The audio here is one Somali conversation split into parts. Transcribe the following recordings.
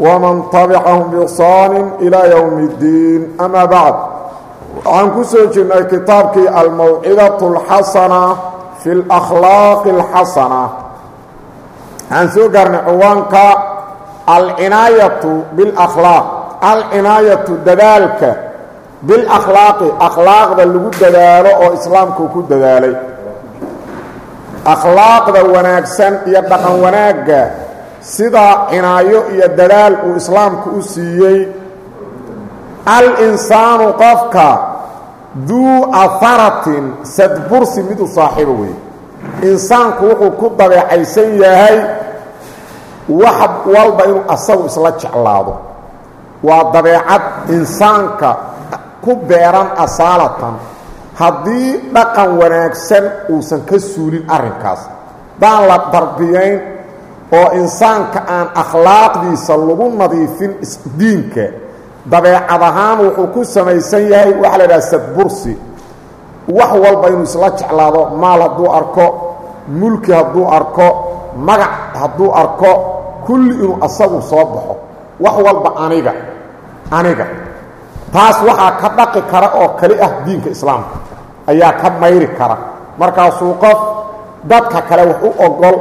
ومن طبعهم بإحsaan إلى يوم الdiin أmا baعd waxaan ku soo jirnay kitaabkii almawcidaة الxasana fi اlأkhlaaq الxasana waxaan soo gaarnay ciwaanka alcinaayaةu bاlأkhlaaq alcinaayaةu dadaalka biاlأkhlaaqi akhlaaqda lagu dadaalo oo islaamku ku dadaalay akhlaaqda wanaagsan iyo dhaqan wanaagga sida cinaayo iyo dadaal uu islaamku u siiyey. Al-insaanu qofka duu aharatin sadbursi mid u saaxiibo wey insaanku wuxuu ku dabeecaysan yahay wax walba inuu asagu isla jeclaado. Waa dabeecad insaanka ku beeran asaalatan. Haddii dhaqan wanaagsan uusan ka suulin arrinkaas daan la darbiyayn oo insaanka aan akhlaaqdiisa lagu nadiifin diinka. Dabeecad ahaan wuxuu ku samaysan yahay waxaa la idhaha sadbursi wax walba inuu isla jeclaado maal hadduu arko mulki hadduu arko magac hadduu arko kulli inuu asagu soo baxo. Wax walba aniga aniga. Taas waxaa ka dhaqi kara oo kali ah diinka islaamka. Ayaa ka mayri kara. Markaasuu qof dadka kale wax u ogol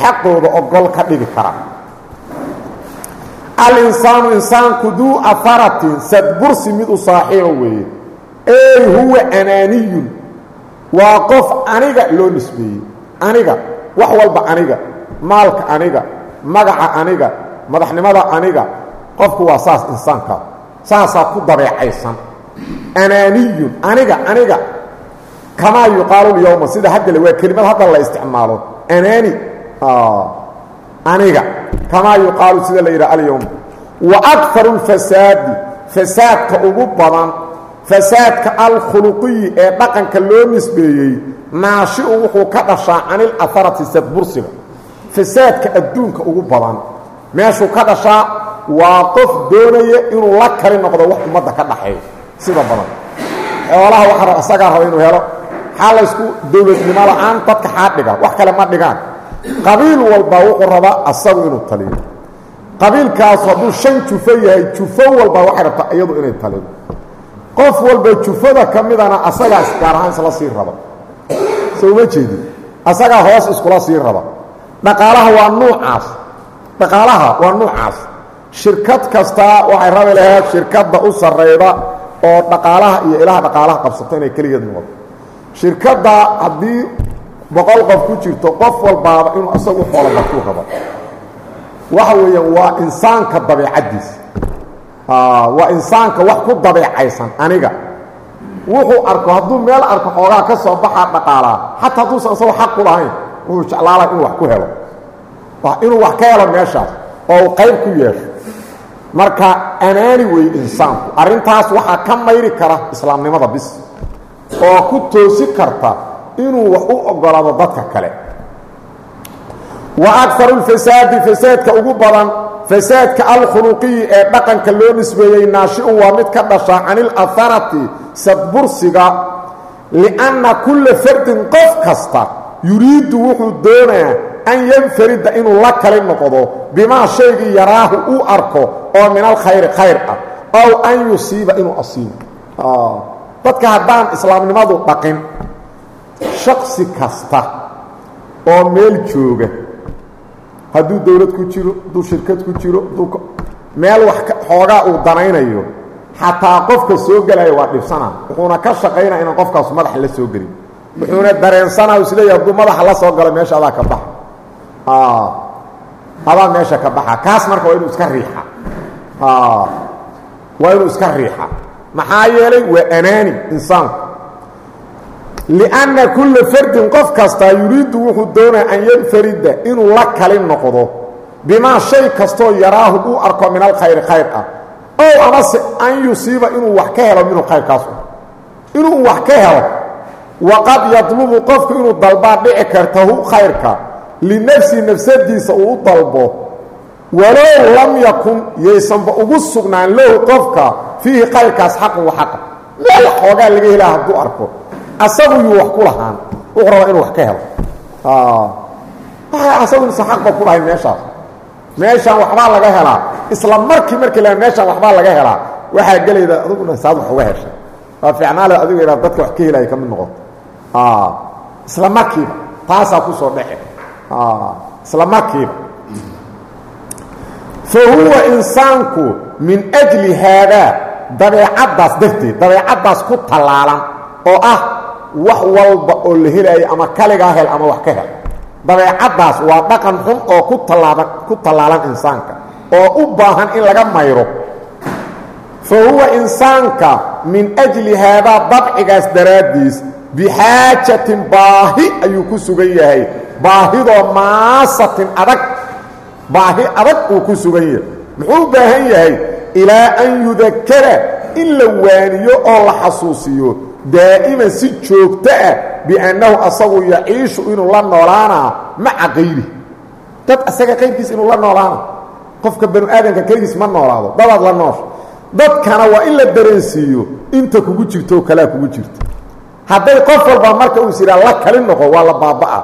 xaqooda ogol ka dhigi kara. Alinsaanu insaanku duu aharatin sadbursi mid u saaxiibo weeye. Ey huwa anaaniyun waa qof aniga loo nisbeeyey. Aniga wax walba aniga maalka aniga magaca aniga madaxnimada aniga qofku waa saas insaanka. Saasaa ku dabeecaysan. Anaaniyun aniga aniga. Kamaa yuqaalu lyowma sida haddale waa kelimad hadda la isticmaalo. Anaani aniga kamaa yuqaalu sida la yidhaha alyowm wa akaru اlfasaadi fasaadka ugu badan fasaadka alkhuluqiyi ee dhaqanka loo nisbeeyey naashiu wuxuu ka dhashaa canilaharati sadbursiga fasaadka adduunka ugu badan meeshuu ka dhashaa waa doonaya inuu la kali noqdo wax ummadda ka dhaxeeyo sida badan. Xoolaha waa isagaa raba inuu helo xaa laysku dowladnimo la'aan? Dadka xaa dhiga wax kale ma dhigaan qabiil walba wuxuu rabaa asagu inuu taliyo. Qabiilkaasu hadduu shan jufo yahay jufo walba waxay rabtaa iyadu inay talido qof walba jufada ka midana asagaas gaar ahaan isla sii raba. So uma jeedin asagaa hoos iskula sii raba. Dhaqaalaha waa nuucaas. Dhaqaalaha waa nuucaas. Shirkad kastaa waxay rabi lahayd shirkadda u sarrayda oo dhaqaalaha iyo ilaha dhaqaalaha qabsato inay keligeed noqoto. Shirkadda haddii boqol qof ku jirto qof walbaaba inuu asagu xoolo bartuu rabo. Waxa weeyaan waa insaanka dabeecaddiisa waa insaanka wax ku dabeecaysan aniga. Wuxuu arko hadduu meel arko xoogaa ka soo baxaa dhaqaalaa xataa hadduusan asagoo xaq ku lahayn wuxuu jeclaala inuu wax ku helo. Inuu wax ka helo meeshaas oo uu qayb ku yeesho. Marka anaani weeye insaanku. Arrintaas waxaa ka mayri kara islaamnimada bis. Oo ku toosi karta inuu wax u ogolaado dadka kale. Wa akaru lfasaadi fasaadka ugu badan fasaadka alkhuluqiyi ee dhaqanka loo nisbeeyey naashiun waa mid ka dhasha can ilaharati sadbursiga lianna kulla fardin qof kasta yuriidu wuxuu doonaa an yanfarida inuu la kali noqdo bimaa shaygii yaraahu uu arko oo min alkhayri khayr ah ow an yusiiba inuu asiibo. Dadka haddaan islaamnimadu dhaqin shaksi kasta oo meel jooga. Hadduu dowlad ku jiro hadduu shirkad ku jiro hadduu meel wax xoogaa uu danaynayo xataa qofka soo gelaya waa dhibsana. Wuxuuna ka shaqaynaa inaan qofkaas madaxa la soo gelin. Wuxuuna dareensanaa u isleeyahy hadduu madaxa la soo galo meesha adaa ka baxa. Adaa meesha ka baxa. Kaas marka waa inuu iska riixa. Waa inuu iska riixa. Maxaa yeelay waa anaani insaanku lianna kulla fardin qof kastaa yuriidu wuxuu doonaa an yanfarida inuu la kali noqdo bimaa shay kastoo yaraahu uu arko min alkhayri khayr ah ow amase an yusiiba inuu wax ka helo minhu khayrkaas inuu wax ka helo waqad yadlubu qofku inuu dalbaa dhici kartahu khayrka linafsihi nafsadiisa uu u dalbo walow lam yakun yaysanba ugu sugnaan lahu qofka fiihi khayrkaas xaqun wa xaqa meel xoogaa laga asagu yuu wax ku lahaan. Wuxuu rabaa inuu wax ka helo. Waxa asaguisa xaqba ku lahay meeshaas. Meeshaan waxbaa laga helaa. Isla markii markii la meeshaan waxbaa laga helaa. Waxaa gelayda adiguna saad wax uga heshay. Waa fiicnaale adigu inaad dadka wax ka helaya ka mid noqoto. Isla markiiba. Taasaa ku soo dhece isla markiiba. Fa huwa insaanku min ajli haadaa dabeecaddaas darteed dabeecaddaas ku tallaalan oo ah wax walba oo la helaayo ama kaligaa hel ama wax ka hel. Dabeecaddaas waa dhaqan xun oo ku tallaaban ku tallaalan insaanka oo u baahan in laga mayro. Fa huwa insaanka min ajli haadaa dabcigaas daraaddiis bixaajatin baahi ayuu ku sugan yahay. Baahidoo maasatin adag baahi adag uu ku sugan yahay. Muxuu u baahan yahay? Ilaa an yudakara in la waaniyo oo la xasuusiyo daa'iman si joogto ah asagu yaciishu inuu la noolaanaa maca kayri dad asaga qayrkiis inuu la noolaana. Qofka banu aadamka keligiis ma noolaado. Dadaad la noosha dadkana waa in la dareensiiyo inta kugu jirto oo kugu jirto. Hadday qof walba marka uu siraa la kali noqo waa la baaba'a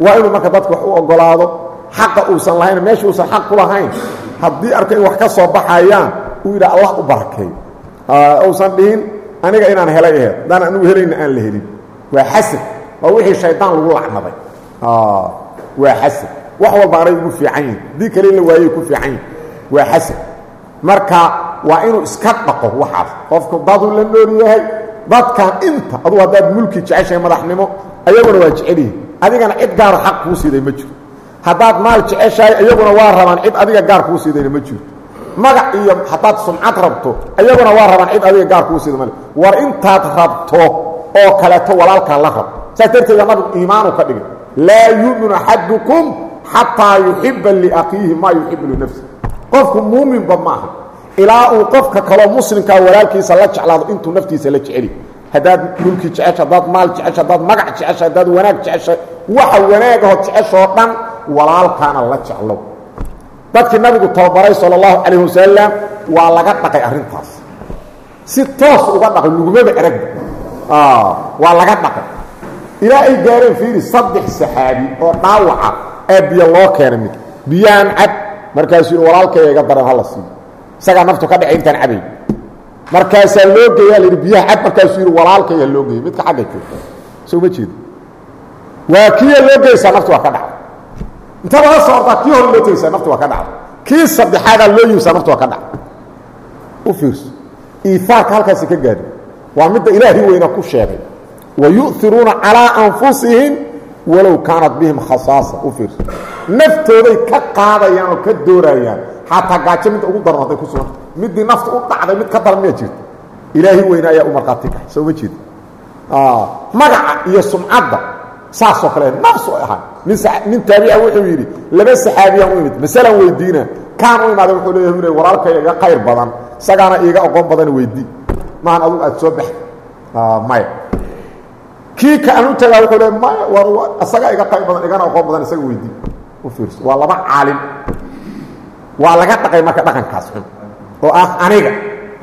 waa inuu marka dadka u ogolaado xaqa uusan lahayn meesha uusan xaq ku lahayn. Haddii arko wax ka soo baxayaan uu yidha allah u barakeey uusan dhihin aniga inaan helay aheed haddaan anugu helayna aan la helin. Waa xasad. Waa wixii shaydaan lagu lacnaday. Waa xasad. Wax walba anay ugu fiican yihiin haddii kale in la waayey ku fiican yihiin waa xasad. Marka waa inuu iska dhaqo waxaas. Qofku daduu la nool yahay dadkan inta adugu haddaad mulki jeceshahay madaxnimo ayaguna waa jecelyihin adigana cid gaaro xaq kuu siiday ma jiro. Haddaad maal jeceshahay iyaguna waa rabaan cid adiga gaar kuu siidayna ma jirto magac iyo haddaad sumcad rabto iyaguna waa rabaan cid adiga gaar kuu siida male. War intaad rabto oo kaleeto walaalkaa la rab saas darteeda nabigu iimaanu ka dhigay. Laa yuuminu axadukum xataa yuxiba liakiihi maa yuxibu linafsi. Qofku muuminba maaha ilaa uu qofka kaloo muslimkaa walaalkiisa la jeclaado intuu naftiisa la jeceli. Haddaad mulki jecesha haddaad maal jecesha haddaad magac jecesha haddaad wanaag jecesha waxa wanaagaho jeceshoo dhan walaalkaana la jeclow dadkii nabigu tababaray sal اllahu calayh wasalam waa laga dhaqay arrintaas. Si toos uga dhaqay lugumaba eragba waa laga dhaqay. Ilaa ay gaareen fiiri saddex saxaabi oo dhaawaca ee biyo loo keenay mid. Biyahan cab markaasuu yidhi walaalkaya iga daran hala siiyo isagaa naftu ka dhacay intaan cabay markaasaa loo geeyaa la yidhi biyaha cab markaasuu yidhi walaalkaya loo geeyey midka xagga joogta soo ma jeedo waa kiya loo geysaa naftu waa ka dhacay inta laga soo ordaa kii hore loo tegeysaa naftu waa ka dhacday kii saddexaadaa loo yimsaa naftu waa ka dhacday u fiirso. Iiaarka halkaasi ka gaadhi waa midda ilaahay weyna ku sheegay. Wa yu'iruuna calىa anfusihim walow kaanat bihim khasaasa. U fiirso. Naftooday ka qaadayaan oo ka doorayaan. Xataa gaajo midda ugu daran hadday ku suganta middii nafta u dhacday mid ka daran miyaa jirta ilaahay weyne ayaa u markhaati kahay. Soo ma jeeda magaca iyo sumcadda saasoo kale nafs ay ahaa nin taabica wuxuu yidhi laba saxaabiyaan u imid masalan weydiina kaan u imaada wuxuu leeyahay ina walaalkaya iga qayr badan isagaana iiga oqon badan weydii maahan adugu aad soo bax maya kii ka aan u tagaa wuxuu leeya maya war isaga iga qayr badan igana oqon badan isaga weydii u fiirso. Waa laba caalim. Waa laga dhaqay marka dhaqankaas xun. Oo ah aniga.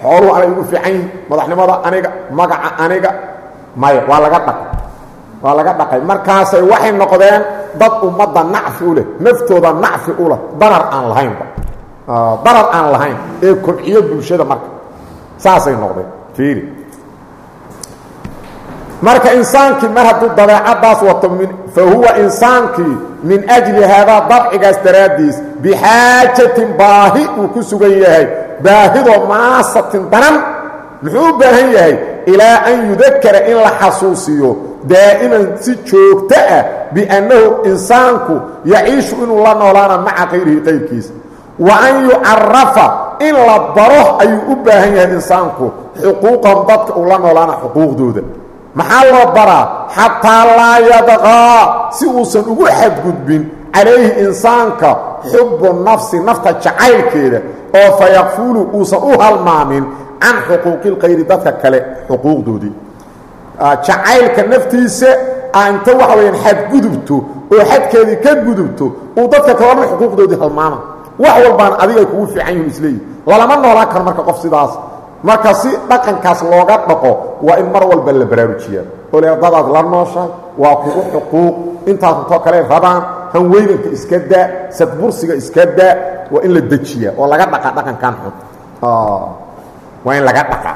Xooluhu anay igu fiican yihiin madaxnimada aniga magaca aniga. Maya waa laga dhaqay waa laga dhaqay. Markaasay waxay noqdeen dad ummadda nacfi u leh naftooda nacfi u leh darar aan lahaynba darar aan lahayn ee kobciyo bulshada marka. Saasay noqdeen fiiri. Marka insaankii mar hadduu dabeecaddaas wato fa huwa insaankii min ajli haadaa dabcigaas daraaddiis bixaajatin baahi uu ku sugan yahay baahidoo maasatin danan muxuu u baahan yahay? Ilaa an yudakara in la xasuusiyo daa'iman si joogto ah biannahu insaanku yaciishu inuu la noolaana maca kayrihi qayrkiisa wa an yucarafa in la baro ayuu u baahan yahay insaanku xuquuqahum dadka uu la noolaana xuquuqdooda maxaa loo baraa xataa laa yadqaa si uusan ugu xadgudbin calayhi insaanka xubu nafsi nafta jacaylkeeda oo fa yakfulu uusan u halmaamin can xuquuqi lkayri dadka kale xuquuqdoodii jacaylka naftiisa inta waxa weyaan xadgudubto oo xadkeedii ka gudubto uu dadka kale dhan xuquuqdoodii halmaama. Wax walbaan adigay kugu fiican yihiin isleeyihi lalama noolaan karo marka qof sidaas. Marka si dhaqankaas looga dhaqo waa in mar walba la baraarujiyaa. Oo le dadaad la nooshahay waa kugu xuquuq. Intaas intoo kale rabaan hanweynanka iska daa sadbursiga iska daa waa in la dejiyaa oo laga dhaqa dhaqankan xun. Waa in laga dhaqa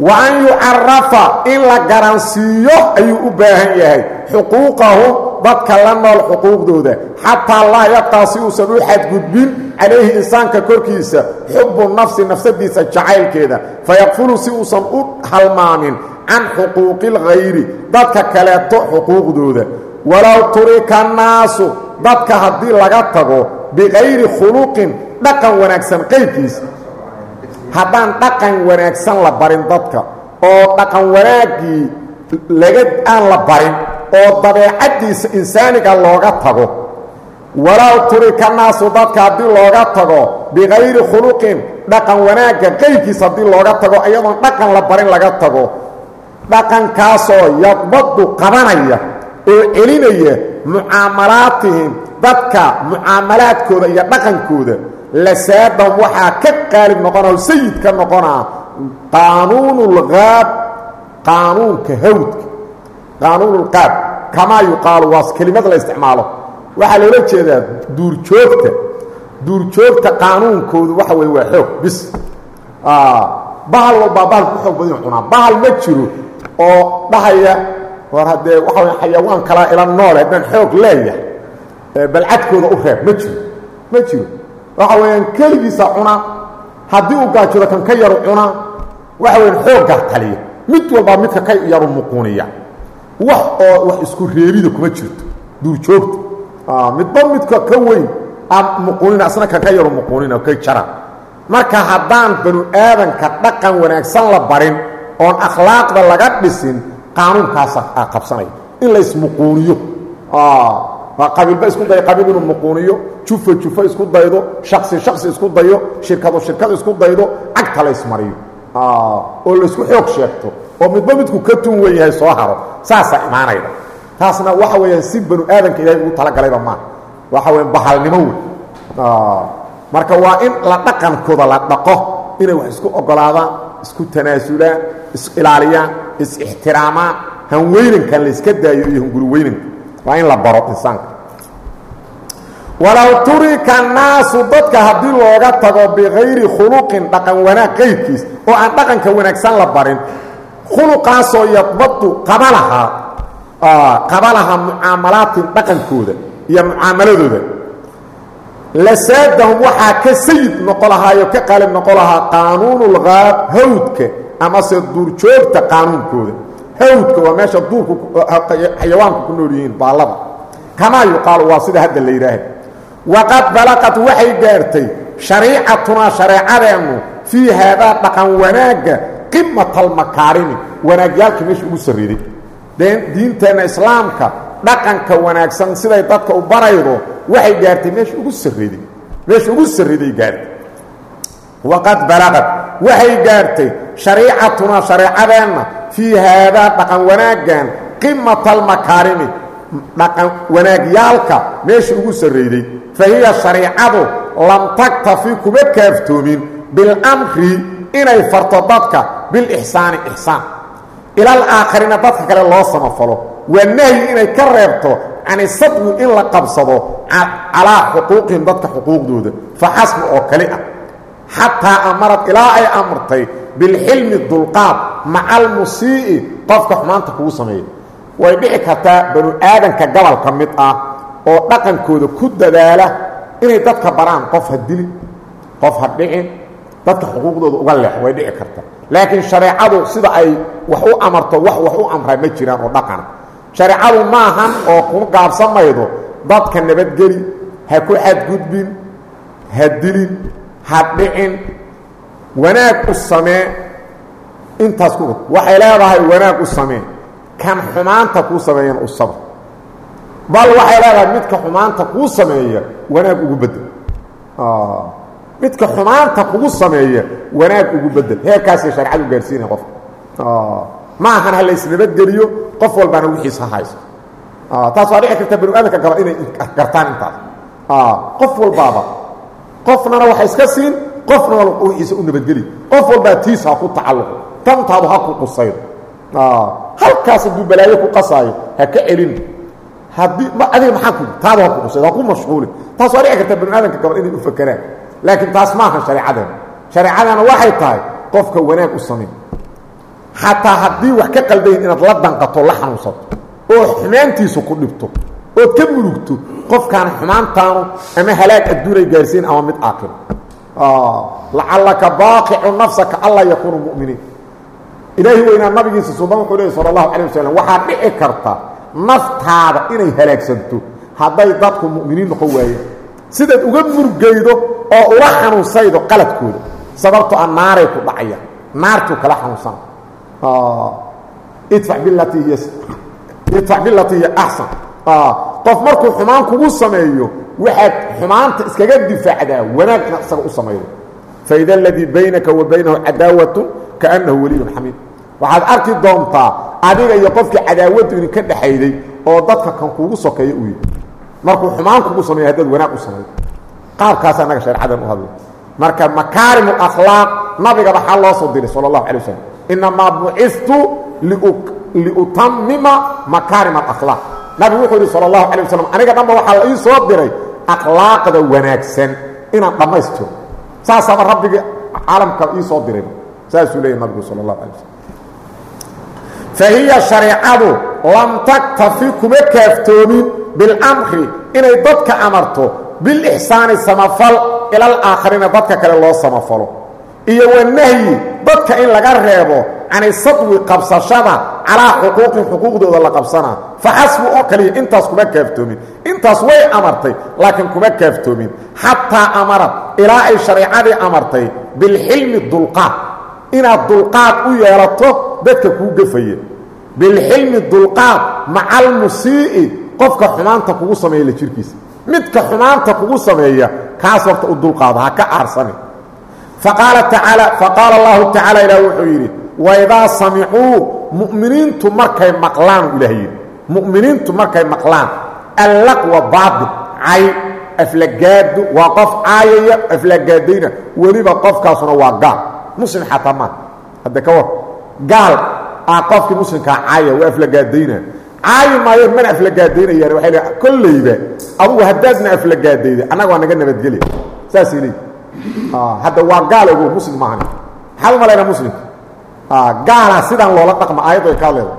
wa an yucarafa in la garansiiyo ayuu u baahan yahay. Xuquuqahum dadka la nool xuquuqdooda. Xataa laa yabtaa si uusan u xadgudbin calayhi insaanka korkiisa. Xubu nafsi nafsadiisa jacaylkeeda. Fayaqfulu si uusan u halmaamin can xuquuqi اlghayri dadka kaleeto xuquuqdooda. Walow turika annaasu dadka haddii laga tago bikayri khuluqin dhaqan wanaagsan qaybkiisa haddaan dhaqan wanaagsan la barin dadka oo dhaqan wanaaggii laga aan la barin oo dabeecaddiisa insaaniga looga tago. Walow turika naasu dadka haddii looga tago bikayri khuluqin dhaqan wanaagga qaybkiisa haddii looga tago iyadoon dhaqan la barin laga tago. Dhaqankaasoo yadbadu qabanaya oo celinaya mucaamalaatihim dadka mucaamalaadkooda iyo dhaqankooda lasaadam waxaa ka qaalib noqonao sayid ka noqonaa qaanuunulgaab qaanuunka hawdka qaanuunulqaab kamaa yuqaalu waa kelimad la isticmaalo. Waxaa loola jeedaa duurjoogta duurjoogta qaanuunkoodu waxa weye waa xoog bis. Bahal walbaa bahal ku xoog badan cunaa. Bahal ma jiro oo dhahaya war haddee waxa way xayawaan kalaa ila noole haddaan xoog leeyahay balcadkooda u reeb ma jiro ma jiro waxa weeyaan keligiisa cunaa haddii uu gaajiro kan ka yaru cunaa waxa weyaan xooggaa taliya mid walbaa midka ka yaru muquuniya. Wax oo wax isku reebida kuma jirto duurjoogta midba midka ka weyn aan muquunina asna kan ka yaru muquunina ka jara marka haddaan banu aadanka dhaqan wanaagsan la barin oon akhlaaqda laga dhisin qaanuunkaasa qabsanaya in la ismuquuniyo qabiilba isku dayo qabiil inuu muquuniyo jufa jufa isku daydo shaksi shaksi isku dayo shirkado shirkad isku daydo cagta la ismariyo. Oo laysku xoog sheegto oo midba midku ka tun wen yahay soo haro saasaa imaanayda. Taasna waxa weeyaan si banu aadanka ilahay ugu talagalayba maaha waxa weya bahalnimo wey marka waa in la dhaqankooda la dhaqo inay wax isku ogolaadaan isku tanaasulaan is-ilaaliyaan is-ixtiraamaan hanweynankan la iska daayo iyo hanguriweynanka waa in la baro insaanka. Walow turika annaasu dadka haddii looga tago bikayri khuluqin dhaqan wanaag qaybkiis oo aan dhaqanka wanaagsan la barin khuluqaasoo yadbadu qabalahaa qabalaha mucaamalaatin dhaqankooda iyo mucaamaladooda lasaadahum waxaa ka sayid noqo ka qalib noqo lahaa qaanuunulgaab hawdka amase duurjoogta qaanuunkooda hawdka waa meesha duurku xayawaanku ku nool yihiin baallada kamaa yuqaalu waa sida hadda la yidhaaha waqad balaqad waxay gaartay shariicatunaa shareecadeennu fii haadaa dhaqan wanaagga qimata almakaarimi wanaagyaalka meesha ugu sarriday dee diinteenna islaamka dhaqanka wanaagsan siday dadka u baraydo waxay gaartay meesha ugu sarriday meesha ugu sarriday gaartay. Waqad balaqad waxay gaartay shariicatunaa shareecadeenna fii haadaa dhaqan wanaaggan qimata almakaarimi dhaqan wanaagyaalka meesha ugu sarrayday fa hiya shariicadu lam taktafi kuma kaaftoomin bilamri inay farto dadka bilixsaani ixsaan ilal aakharina dadka kale loo samafalo. Waa nahyi inay ka reebto cani sadwi in la qabsado calaa xuquuqihim dadka xuquuqdooda. Fa xasbi oo kali ah xataa amarad ilaa ay amartay bilxilmi dulqaad maca almusii'i qofka xumaanta kugu sameeya way dhici kartaa banu aadanka gobol ka mid ah oo dhaqankooda ku dadaala inay dadka baraan qof ha dilin qof ha dhicin dadka xuquuqdooda uga leex way dhici karta. Laakiin shareecadu sida ay wax u amarto wax wax u amraa ma jiraan oo dhaqana shareecadu maahan oo ku gaabsan maydo dadka nabadgeli ha ku xadgudbin ha dilin ha dhicin wanaag u samee intaas ku waxay leedahay wanaag u samee. Kan xumaanta kuu sameeyan u sabr bal waxay leedahay midka xumaanta kuu sameeya wanaag ugu bedel midka xumaanta kugu sameeya wanaag ugu bedel heerkaasay shareecadu gaarsiinaya qofka ma ahan ha la isnabadgeliyo qof walbaana wixiis ha hayso taas waa dhici karta banu aadamka gaba inay gartaan intaas. Qof walbaaba qofnana waxa iska siin qofna wixiisa u nabadgeli. Qof walbaa tiis ha ku tacalluqo. Tantaadu ha ku qusaydo halkaas hadduu balaayo ku qasaayo ha ka celin. Haddii adiga maxaa ku taada ha ku qusaydo ha ku mashquuli taas waa dhici karta banu aadamka gaba inay u fakeraan laakiin taas maaha shareecadeena shareecadana waxay tahay qofka wanaag u samayn xataa haddii wax ka qaldayn inaad la danqato la xanuunsato oo xumaantiisu ku dhibto ood ka murugto qofkaan xumaantaanu ama halaag adduunay gaarsiin ama mid aakiro lacallaka baaqicu nafsaka anlaa yakuunu muminiin. Ilaahi weynaa nabigiisa suban wuxuu leey sala allahu calay dhici karta naftaada inay halaagsanto hadday dadku mu'miniin noqon waayeen. Sidaad uga murgaydo oo ula xanuunsaydo qaladkooda sababto a naaray ku dhacaya naartuu kala xanuunsana hiy idfac bilatii hiya axsan qof markuu xumaan kugu sameeyo waxaad xumaanta iskaga difaacdaa wanaagna isaga u samaydo faida aladii baynaka wa baynahu cadaawatu kaannahu weliyun xamiid waxaad arki doontaa adiga iyo qofkii cadaawaddu idinka dhexayday oo dadka kan kuugu sokeeya uu yihi markuu xumaan kugu sameeyo haddaad wanaag u samaydo qaabkaasa annaga sharecadan u hadlay marka makaarim اakhlaaq nabiga waxaa loo soo diray sal اlahu alay waslm inamaa bucistu liutamima makaarim اakhlaaq nabigu wuxuu yidhi sal allahu calay wasalam aniga dhanba waxaa la ii soo diray akhlaaqda wanaagsan inaan dhammaystiro saasaaba rabbiga caalamka ii soo dirayba saasuu leeyahy nabigu sal allahu alay waslm fahiya shareecadu lam taktafi kuma kaaftoomin bilamri inay dadka amarto bilixsaani samafal ilal aakhariina dadka kale loo samafalo. Iyo dadka in laga reebo cani sadwi qabsashada calaa xuquuqin xuquuqdooda la qabsanaa fa xasbu oo kaliya intaas kuma kaaftoomin. Intaas way amartay laakiin kuma kaaftoomin. Xataa amarad ilaa ay shareicadii amartay bilxilmi dulqaad. Inaad dulqaad u yeelato dadka kuu gefaya bilxilmi dulqaad maca almusii'i qofka xumaanta kugu sameeya la jirkiisa. Midka xumaanta kugu sameeya kaas horta u dulqaado ha ka aarsani faqaala allahu tacaala ilaah wuxuu yidhi waidaa samicuu mu'miniintu markay maqlaan ilaah yidhi mu'miniintu markay maqlaan allaqwa baatil cay aflagaado waa qof caayaya aflagaadayna weliba qofkaasuna waa gaal. Muslim xataa maa hadde ka war gaal ah qofkii muslimkaa caaya waa aflagaadayna. Caayi maayo mana aflagaadaynayaan waay le kollayba adugu haddaadna aflagaadayda annaga waa naga nabadgelya. Saasay leeyi hadda waa gaal ogo muslim maahan. Maxaad u malaynaa muslimka gaalaa sidaan loola dhaqma aayaddu ay kaa leeda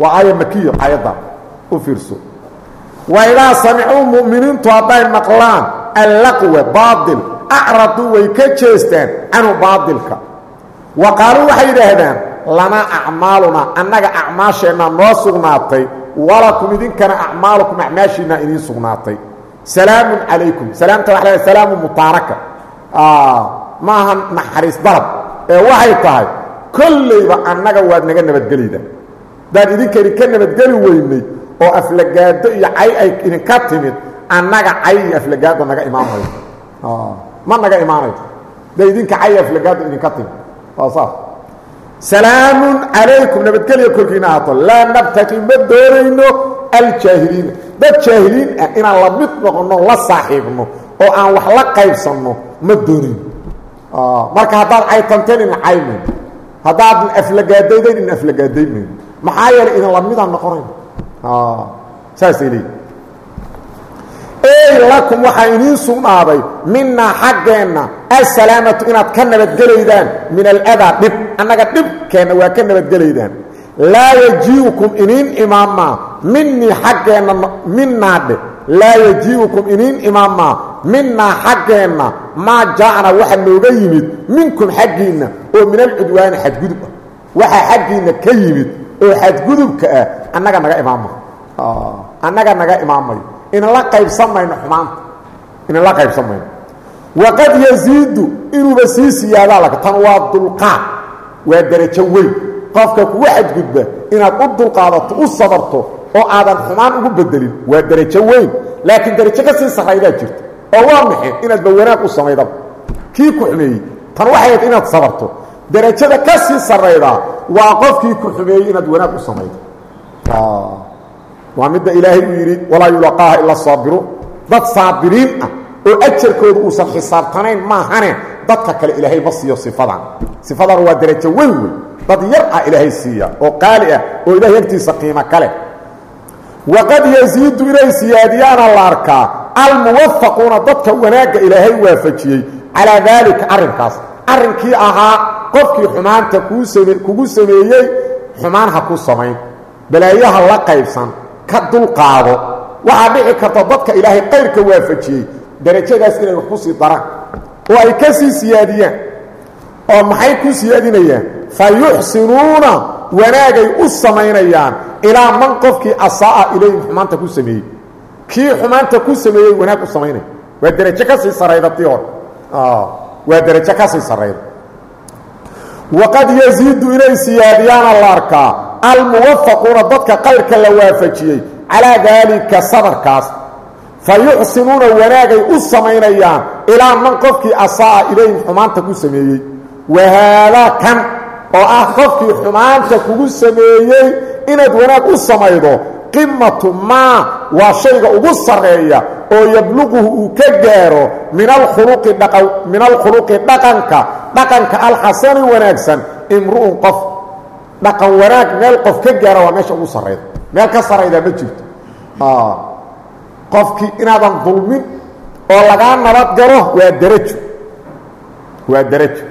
waa aaya makiyo aayaddan u fiirso. Waidaa samicuu mu'miniintu hadday maqlaan allaqwa baail acraduu way ka jeestaan canhu baailka wa qaaluu waxay yidhaahdaan lanaa acmaalunaa annaga acmaasheenna noo sugnaatay. Walakum idinkana acmaalukum acmaashiinaa idiin sugnaatay. Salaamun calaykum salaamta waa la salaamu mutaaraka ma naxariis dalab. Ee waxay tahay kollayba annaga waad naga nabadgelayda haddaan idinka idinka nabadgeli weynay oo aflagaado iyo cay ay idinka timid annaga cay iyo aflagaado naga imaanayo ma naga imaanayo da idinka cay iyo aflagaado idinka timid. Waa saas. Salaamun calaykum nabadgelya korkiina ahaato laa nabtaqi ma doonayno aljaahiliina dad jaahiliin ah inaan la mid noqonno la saaxiibno oo aan wax la qaybsanno ma doonayno marka haddaad caytanteen ina caymayno haddaad aflagaadaydayn ina aflagaadaynmayno maxaa yeelay idin lamidaan noqonayno saasay leeyihi ey lakum waxaa idiin sugnaaday minaa xaggeenna assalaamatu inaad ka nabadgelaydaan min aladaa dhib. Annaga dhibkeenna waa ka nabadgelaydaan laa yajiiukum iniin imaamaa minii xaggeenna minaa dhe. Laa yajiiukum iniin imaamaa minaa xaggeenna maa jaa'na waxa nooga yimid minkum xaggiinna oo min alcudwaani xadgudub ah. Waxaa xaggiinna ka yimid oo xadgudubka ah annaga naga imaama annaga naga imaamayo inala qaybsan mayno xumaanta. Inala qaybsan mayno. Waqad yaziidu inuuba sii siyaadaa laka tan waa dulqaad. Waa darajo weyn. Qofka kugu xadgudba inaad u dulqaadato u sabarto oo aadan xumaan ugu bedelin waa derajo weyn. Laakiin derajo ka sii sarraydaa jirta oo waa maxay inaadba wanaag u samaydaba kii ku xumeeyey tan waxay ahayd inaad sabarto. Derajada ka sii sarraydaa waa qofkii ku xumeeyey inaad wanaag u samaydo. Waa midda ilaahay uu yidhi walaa yulaqaaha ila saabiruun dad saabiriin ah oo ajarkooda uusan xisaabtanayn maahane dadka kale ilaahay ma siiyo sifadan sifadan waa derajo weyn wey dad yar ah ilaahay siiya oo qaali ah oo ilahay agtiisa qiimo kale waqad yasiidu inay siyaadiyaana la arkaa almuwafaquuna dadka wanaagga ilaahay waafajiyey. Calaa daalika arrinkaas. Arrinkii ahaa qofkii xumaanta kugu sameeyey xumaan ha ku samayn. Balaayaha la qaybsan ka dulqaado waxaa dhici karta dadka ilaahay qayrka waafajiyey. Darajadaas inay wax ku sii daraan. Oo ay ka sii siyaadiyaan. Oo maxay ku siyaadinayaan? Fa yuxsinuuna wanaagay u samaynayaan. Ilaa man qofkii asaa'a ilayhim xumaanta ku sameeyey kii xumaanta ku sameeyey wanaag u samaynaya waa derajo ka sii sarayda tii hore. Waa derajo ka sii sarayda. Waqad yasiidu inay siyaadiyaana la arkaa almuwafaquuna dadka qayrka la waafajiyey calaa daalika sabarkaas. Fa yuxsinuuna wanaagay u samaynayaan ilaa man qofkii asaa'a ilayhim xumaanta ku sameeyey. Wahaadaa kan oo ah qofkii xumaanta kugu sameeyey inaad wanaag u samaydo qimatu maa waa shayga ugu sarreeya oo yabluquhu uu ka gaaro min alkhuluqi dhaqanka dhaqanka alxasani wanaagsan imru'un qof dhaqan wanaag meel qof ka gaara waa meesha ugu sarrayda meel ka sarraydaa ma jirto. Qofkii inaadan dulmin oo lagaa nabad galo waa derajo waa derajo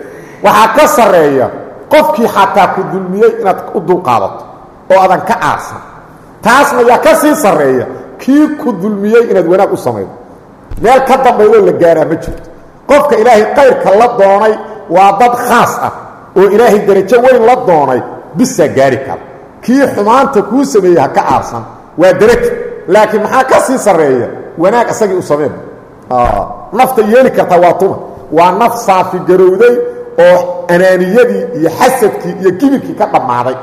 waxaa ka sarreeya qofkii xataa ku dulmiyey inaad u dulqaadato oo adan ka aarsan taasna yaa ka sii sarreeya. Kii ku dulmiyey inaad wanaag u samaydo. Meel ka dambaydoo la gaaraa ma jirto. Qofka ilaahay qayrka la doonay waa dad khaas ah oo ilaahay derajo weyn la doonay bisaa gaari kara. Kii xumaanta kuu sameeyey ha ka aarsan. Waa derajo laakiin maxaa ka sii sarreeya? Wanaag isagii u sameen nafta yeeli kartaa waa tuma. Waa naf saafi garowday oo anaaniyadii iyo xasadkii iyo kibirkii ka dhammaaday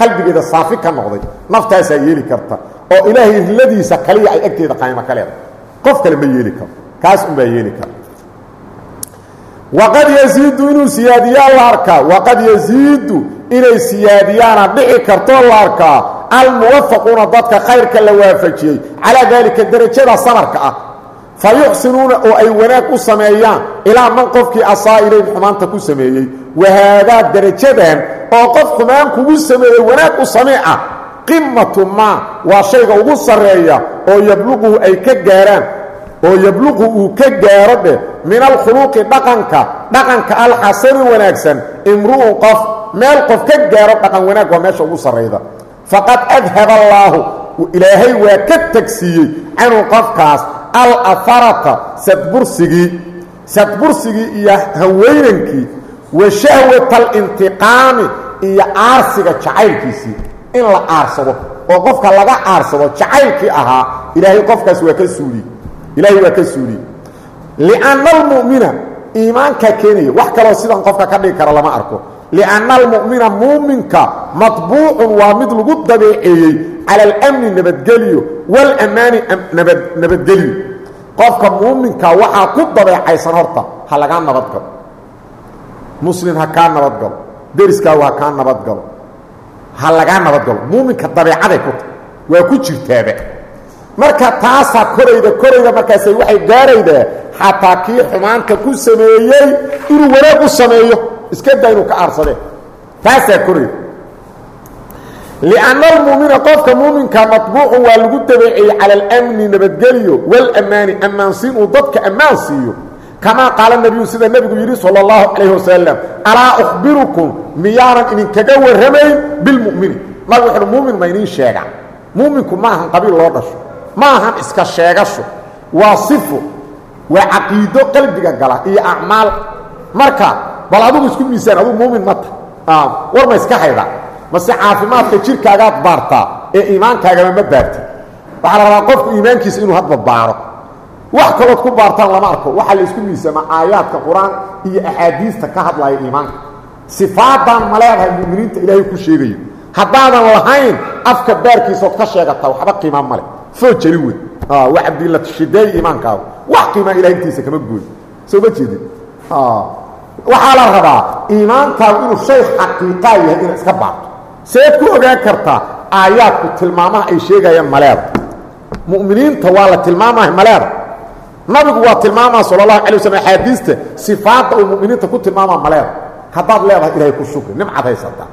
qalbigeeda saafi ka noqday naftaasaa yeeli karta oo ilaahay riladiisa kaliya ay agteeda qaymo ka leedahay qof kale ma yeeli karo kaas unbaa yeeli kara. Waqad yasiidu inuu siyaadiyaa la arkaa waqad yasiidu inay siyaadiyaana dhici kartoo la arkaa almuwafaquuna dadka khayrka la waafajiyey calaa daalika derajada sabarka ah. Fa yuxsinuuna oo ay wanaag u sameeyaan ilaa man qofkii asaa ilayhim xumaanta ku sameeyey wahaadaa derajadan oo qof xumaan kugu sameeyey wanaag u samee ah qimatu maa waa shayga ugu sarreeya oo yabluquhu ay ka gaaraan oo yabluqu uu ka gaaro dheh min alkhuluqi dhaqanka dhaqanka alxasani wanaagsan imru'un qof meel qof ka gaaro dhaqan wanaag waa meesha ugu sarrayda faqad adhaba allaahu ilaahay waa ka tegsiiyey canhu qofkaas alafarata sadbursigii sadbursigii iyo haweynankii wa shahwata alintiqaami iyo aarsiga jacaylkiisii in la aarsado oo qofka laga aarsado jacaylkii ahaa ilaahay qofkaas waa ka suuliyey ilaahay waa ka suuliyey lianna almu'mina iimaankaa keenaya. Wax kaloo sidan qofka ka dhigi kara lama arko. Lianna almu'mina muuminka matbuucun waa mid lagu dabeeceeyey cala alamni nabadgelyo walammaani nabad nabadgelyo. Qofka muuminka waxaa ku dabeecaysan horta ha lagaa muslim ha kaa nabadgalo deriskaagu ha kaa nabadgalo ha lagaa nabadgalo muuminka dabeecaday ku tahay waa ku jirtaaba marka taasaa korayda korayda markaasay waxay gaaraydaa xataa kii xumaanta ku sameeyey inuu wanaag u sameeyo iska daa inuu ka aarsadee. Taasaa korayda. Lianna almuumina qofka muuminka matbuucun waa lagu dabeeceeyey cala alamni nabadgelyo walammaani ammaansiin uu dadka ammaan siiyo kamaa qaala nebiyu sida nebigu yidhi sala allahu calayhi wasalam alaa ukhbirukum miyaanan idinkaga warramayn bilmu'mini nabi wuxuuhi muumin ma idiin sheegaa muuminku ma ahan qabiil loo dhasho ma ahan iska sheegasho waa sifo waa caqiido qalbiga gala iyo acmaal marka bal adugu isku miisaan adugu muumin ma ta war ma iska hayda mase caafimaadka jirkaagaad baartaa ee iimaankaagama ma baartid waxaa la rabaa qofku iimaankiisa inuu hadba baaro wax kalood ku baartaan lama arko. Waxaa la isku miisaama aayaadka qur'aan iyo axaadiista ka hadlaya iimaanka sifaadan ma leedahay mu'miniinta ilaahay ku sheegayo. Haddaadan lahayn afka baarkiisaood ka sheegataa waxba qiima male foo jeli wey waa cabdilla shideey iimaankaaga wax qiimaa ilahay intiisa kama gooy soo ma jeedin. Waxaa la rabaa iimaankaagu inuu shay xaqiiqaa yahay inaad iska baarto. Seed ku ogaan kartaa aayaadku tilmaamaha ay sheegayaan maleeda mu'miniinta waa la tilmaamaya maleeda nabigu waa tilmaamaya sal اlahu alay waslm axaadiista sifaadda uu muminiinta ku tilmaama maleeda haddaad leedahay ilahay ku shukri nimcad haysataa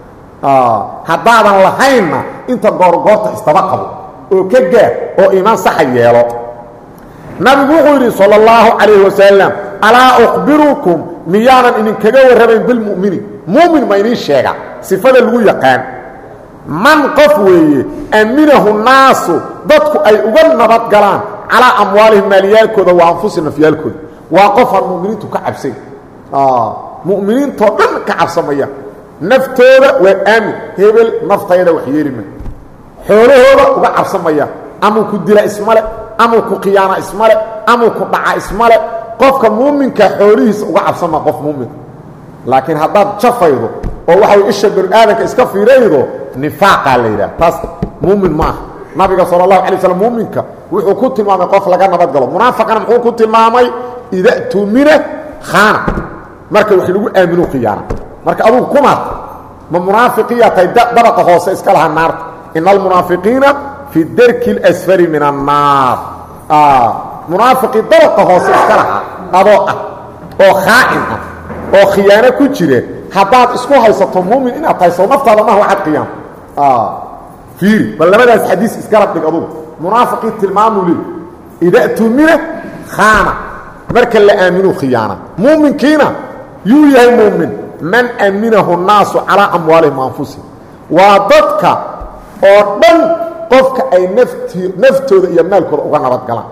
haddaadan lahaynna inta goorgoorta istaba qabo oo ka gaar oo iimaan saxa yeelo nabigu wuxuu yidhi salى اllahu calayh wasalam alaa ukhbirukum miyaanan idinkaga warramayn bilmu'mini mumin ma idiin sheega sifada lagu yaqaan man qof weeye aminahu naasu dadku ay uga nabad galaan calaa amwaalihim maaliyaalkooda wa anfusihim nafyaalkooda. Waa qofaan muminiintu ka cabsay mu'miniintoo dhan ka cabsamaya. Naftooda waa aamin hebel naftayda wax yeeli ma. Xoolahooda uga cabsamaya. Amuu ku dila ismale amuu ku khiyaana ismale amuu ku dhaca ismale. Qofka muuminka xoolihiisa uga cabsama qof muuminka laakiin haddaad jafaydo oo waxa way isha binu-aadanka iska fiiraydo nifaaqaa la yidhaha. Taas muumin ma aha nabiga sala allahu alay slam wuxuu ku tilmaamay qof laga nabad galo. Munaafaqana muxuu ku tilmaamay ida tumina khaana. Marka wax lagu aaminu khiyaana. Marka adugu kumaad ma munaafiqiyaa tahay dabaqa hoose iska lahaa naarta ina almunaafiqiina fi darki اlasfali min annaar munaafiqii dabaqa hoose iska lahaa adoo ah oo khaa'in ah oo khiyaano ku jire haddaad isku haysato muumin inaad tahay soo naftaada maha waxaad qiyaam fiiri bal labadaas xadiis isgarab dhig adugu munaafiqii tilmaamuu leey ida tumina khaana marka la aaminu khiyaana muuminkiina yuu yahay muumin man aminahu الnaasu calىa amwaalihim anfusihim waa dadka oo dhan qofka ay nafti naftooda iyo maalkooda uga nabad galaan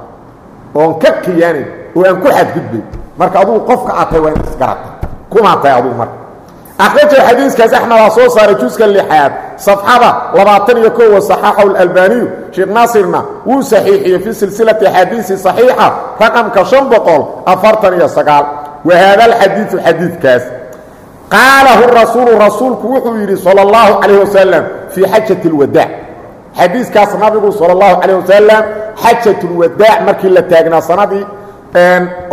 oon ka khiyaanayn oo aan ku xadgudbayn marka adugu qofka aad tahay waa inaad isgarata kumaa tahay adugu marka akhraja xadiiskaas axmedaa soo saaray juska lixaad safxada labaatan iyo ko wa saxaxahu اlalbaniyu sheekh naasirna wuu saxiixiyey fii silsilati axaadiisi صaxiixa raqamka شhan boqol afartan iyo sagaal wa haada alxadiidu xadiidkaas qaalahu rasuulu rasuulku wuxuu yidhi salى اllahu calayh wasalam fii xajat اlwadaac xadiiskaas nabigu salى اllahu calayh wasalam xajat اlwadaac markii la taagnaa sanadii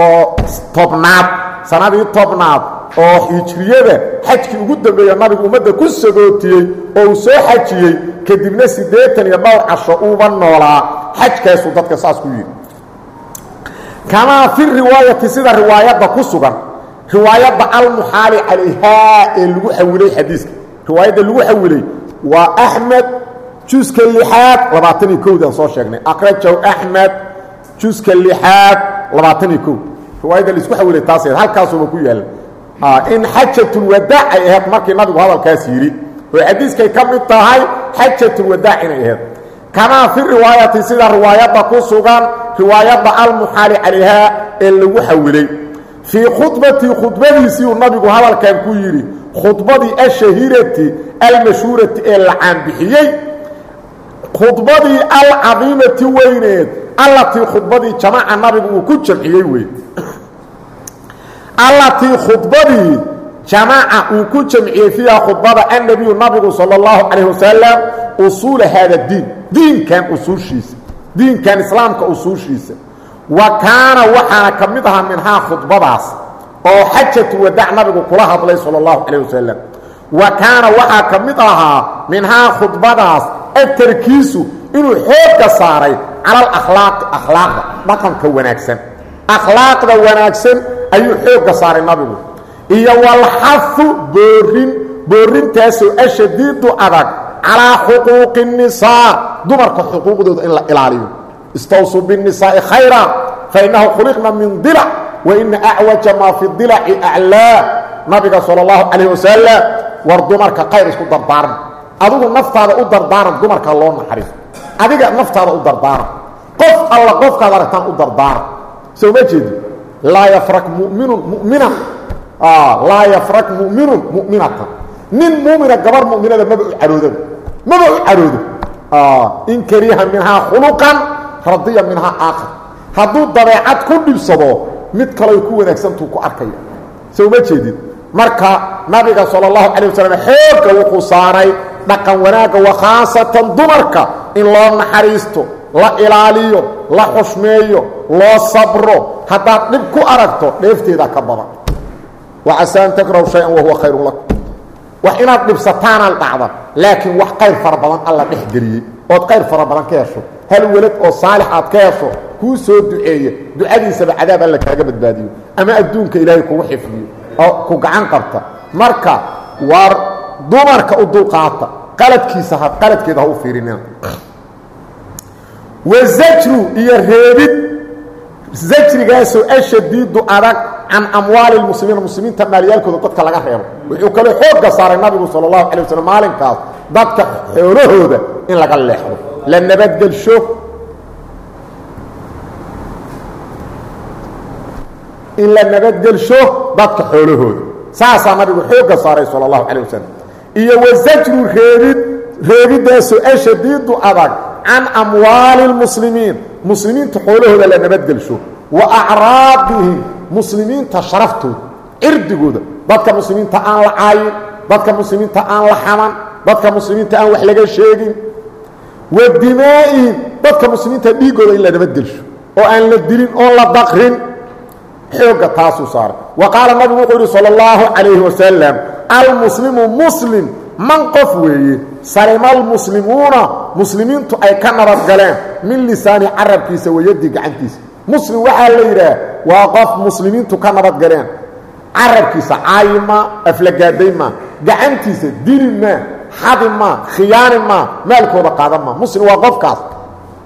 oo tobnaad sanadii tobnaad oo hijriyada xajkii ugu dambeeya nabigu ummadda ku sagootiyey oo soo xajiyey kadibna siddeetan iyo dhowr casho uuba noolaa. Xajkaasuu dadka saas ku yidhi. Kamaa fi riwaayati sida riwaayadda ku sugan riwaayadda almuxaali calayhaa ee lagu xawilay xadiiska. Riwaayadda lagu xawilay waa axmed juska lixaad labaatan iyo kowdaan soo sheegnay. Akrajahu axmed juska lixaad labaatan iyo kow riwaayadda la isku xawilay taas halkaasuba ku yaalla in xajatulwadaac ay ahayd markii nabigu hadalkaas yidhi oo xadiiskay ka mid tahay xajatulwadaac inay ahayd. Kamaa fi riwaayati sida riwaayadda ku sugan riwaayadda almuxaali calayhaa ee lagu xawilay. Fii khudbatii khudbadiisiiuu nabigu hadalkan ku yidhi khudbadii ashahirati almashhuurati ee la caanbixiyey khudbadii alcadiimati weyneed allatii khudbadii jamaaca nabigu uu ku jamciyey wey allatii khudbadii jamaca uu ku jamciyey fiiha khudbada annabiyu nabigu sal اllahu calayh wasalam usul haada diin. Diinkan usuushiisa. Diinkan islaamka usuushiisa. Wa kaana waxaana ka mid ahaa minhaa khudbadaas oo xajatu wadac nabigu kula hadlay sal اllahu calayh wasalam wa kaana waxaa ka mid ahaa minhaa khudbadaas aftarkiisu inuu xoogka saaray cala alakhlaaqi akhlaaqda dhaqanka wanaagsan akhlaaqda wanaagsan ayuu xoogga saaray nabigu iyo walxafu boorin boorintaasoo ashadiidu adag calaa xuquuqi الnisaa dumarka xuquuqdooda in la ilaaliyo istawsuu biالnisaa'i khayra fainahu khuliqna min dilac waina acwaja maa fi dilaci aclaa nabiga salى اllahu calayh wasalam war dumarka khayr isku dardaaran adigu naftaada u dardaaran dumarka loo naxariiso adiga naftaada u dardaaran qof alla qofkaad aragtaan u dardaaran soo ma jeedi laa yafrak muminun muminan laa yafrak muminun muminatan nin mumina gabar muminada maba u caroodo maba u caroodo in kariha minhaa khuluqan radiya minhaa aakhar hadduu dabeecad ku dhibsado mid kaloy ku wanaagsantuu ku arkaya soo ma jeedid marka nabiga salى اllahu calيه waslm xoogga wuxuu saaray dhaqan wanaagga wa khaasatan dumarka in loo naxariisto la ilaaliyo la xushmeeyo loo sabro. Haddaad dhib ku aragto dheefteeda ka badan. Wacasaa an takrahu shay-an wahuwa khayrun lakum. Wax inaad dhibsataanaan dhacda laakiin wax qayr fara badan alla dhex geliyey. Ood qayr fara badan ka hesho. Hal welad oo saalix aad ka hesho kuu soo duceeya ducadiisaba cadaab alla kaaga badbaadiyo. Ama adduunka ilaahay kugu xifdiyo. Oo ku gacan qabta. Marka waar dumarka u dulqaata qaladkiisa ha qaladkeeda ha u fiirinina wazajru iyo reebid. Zajrigaasoo ashadiidu adag can amwaali lmuslimiina muslimiinta maalyaalkooda dadka laga reebo. Wuxuu kaloo xoogga saaray nabigu sala allahu calay waslm maalinkaas dadka xoolahooda in laga leexdo. La nabadgelsho in la nabadgelsho dadka xoolahooda. Saasaa nabigu xoogga saaray sala allahu calay wasalam iyo wazajru reebid. Reebidaasoo ashadiidu adag can amwaali lmuslimiin muslimiinta xoolahooda la nabadgelsho. Wa acraabihim muslimiinta sharaftooda cirdigooda. Dadka muslimiinta aan la caayin dadka muslimiinta aan la xaman dadka muslimiinta aan wax laga sheegin. Wa dimaa'ihim dadka muslimiinta dhiiggooda in la nabadgelsho. Oo aan la dilin oon la daqrin xooga taasuu saaray. Wa qaala nabigu wuxuu yidhi salى اllahu calayhi wasalam almuslimu muslim man qof weeye salima almuslimuuna muslimiintu ay ka nabadgaleen min lisaani carabkiisa wayadii gacantiisa. Muslim waxaa la yidhaah waa qof muslimiintu ka nabadgaleen carabkiisa caayi maa aflagaaday maa gacantiisa dili maa xadi maa khiyaani maa maalkooda qaadan maa muslim waa qofkaas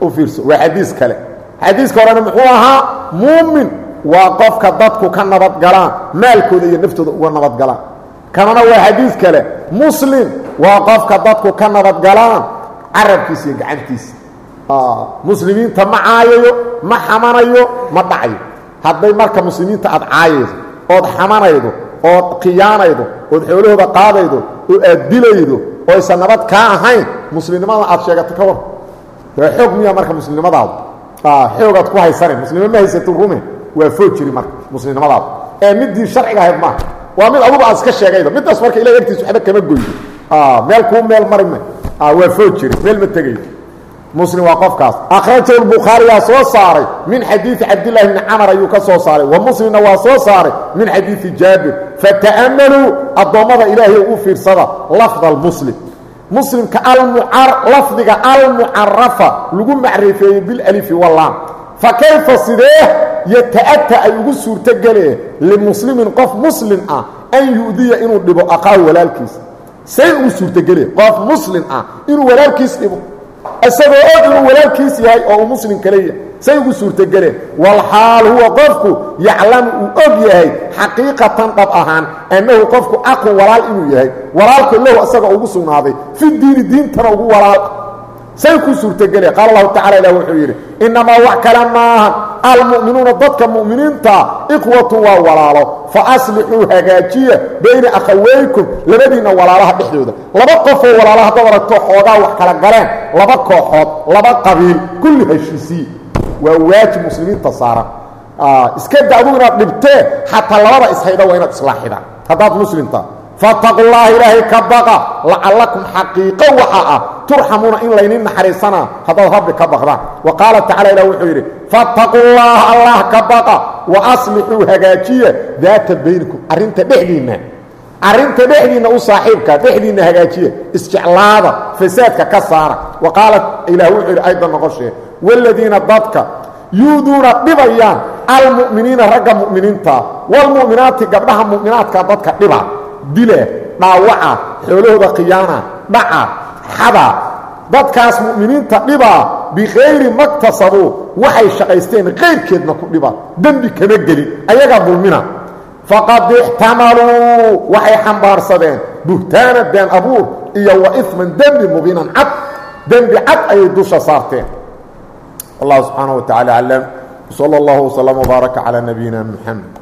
u fiirso waa xadiis kale. Xadiiska horena muxuu ahaa muumin waa qofka dadku ka nabadgalaan maalkooda iyo naftooda uga nabadgalaan kanana waa xadiis kale. Muslim waa qofka dadku ka nabadgalaan carabkiisa iyo gacantiisa. Muslimiinta ma caayayo ma xamanayo ma dhacayo hadday marka muslimiinta aad caayaydo ood xamanaydo ood khiyaanaydo ood xoolahooda qaadaydo oo aad dilaydo oo aysan nabad kaa ahayn muslimnimada aad sheegato ka war. Waa xoog miya marka muslimnimadaadu? Xoogaad ku haysane muslimnimo ma haysato rume waa foog jiri marka muslimnimadaadu. Ee midii sharciga ahayd maaha waa mid adugu aad iska sheegaydo. Midaas marka ilahi agtiis waxba kama goydo. Meel kuu meel mari ma waa foog jiri meel ma tegayo muslim waa qofkaas. Akhrajahu lbukhaariyaa soo saaray. Min xadiidi cabdillahi bni camar ayuu ka soo saaray. Wa muslimna waa soo saaray. Min xadiidi jaabir. Fata'ammaluu addoommada ilaahay u fiirsada. Lafda almuslim. Muslimka lafdiga almucarafa lagu macrifeeyey bilalifi wallaam fa kayfa sidee yata'ata ay ugu suurtogelee limuslimin qof muslim ah an yu'diya inuu dhibo aqaahu walaalkiisa say ugu suurtogelee qof muslim ah inuu walaalkiis dhibo. Isagoo og inuu walaalkiis yahay oo uu muslim kale yahay. Say ugu suurtogeleen walxaal huwa qofku yaclamu uu og yahay xaqiiqatan dhab ahaan annahu qofku aqun walaal inuu yahay. Walaalku lahu isagoo ugu sugnaaday. Fi diini diintana ugu walaal say ku suurtogeleen qaala allahu tacala ilah wuxuu yidhi innamaa wax kale maahan almu'minuuna dadka mu'miniinta ikhwatun waa walaalo fa aslixuu hagaajiya bayna akhawaykum labadiinna walaalaha dhexdooda. Laba qofoo walaalo haddaad aragto xoogaa wax kala galeen laba kooxood laba qabiil kulli heshiisiyi waa waajib muslimiinta saaran iska da adugu inaad dhibtee xataa labada ishayda waa inaad islaaxidaan haddaad muslimta fattaqu llaha ilaahay ka baqa. Lacallakum xaqiiqo waxa ah. Turxamuuna in laynin naxariisanaa haddaad rabbi ka baqdaan wa qaala tacala ilah wuxuu yidhi fattaqu llaha allah ka baqa. Wa aslixuu hagaajiya daata baynikum. Arrinta dhexdiinna. Arrinta dhexdiinna u saaxiibka dhexdiinna hagaajiya isjeclaada fasaadka ka saara. Wa qaala ilah wuxuu yidhi aydan noqoshee waaladiina dadka yuuduuna dhibayaan almu'miniina ragga mu'miniinta waalmu'minaati gabdhaha mu'minaadka dadka dhiba dila dhaawaca xoolahooda khiyaana dhaca xada dadkaas mu'miniinta dhibaa bikayri maktasabuu waxay shaqaysteen kayrkeedna ku dhiba dembi kama gelin ayagaa dulmina faqad ixtamaluu waxay xambaarsadeen buhtaana been abuur iyo wa iman dembi mubiinan cad dembi cad ayay dusha saarteen wallahu subxaanaه wa tacala aclam salى اllah وslm وbaaraka calى nabiyina mxamed